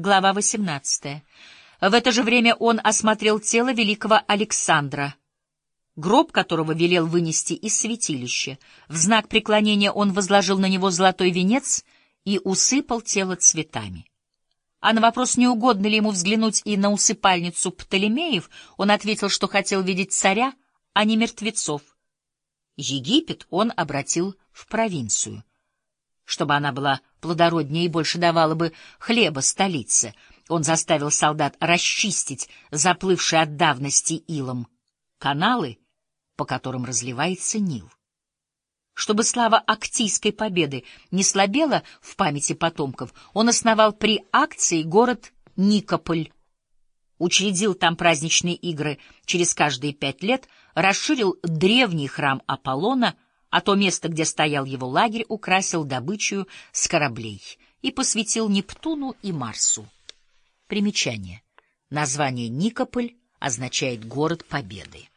Глава 18. В это же время он осмотрел тело великого Александра, гроб которого велел вынести из святилища. В знак преклонения он возложил на него золотой венец и усыпал тело цветами. А на вопрос, не угодно ли ему взглянуть и на усыпальницу Птолемеев, он ответил, что хотел видеть царя, а не мертвецов. Египет он обратил в провинцию, чтобы она была плодороднее и больше давала бы хлеба столице. Он заставил солдат расчистить заплывшие от давности илом каналы, по которым разливается Нил. Чтобы слава Актийской победы не слабела в памяти потомков, он основал при акции город Никополь, учредил там праздничные игры через каждые пять лет, расширил древний храм Аполлона, а то место, где стоял его лагерь, украсил добычу с кораблей и посвятил Нептуну и Марсу. Примечание. Название Никополь означает «город победы».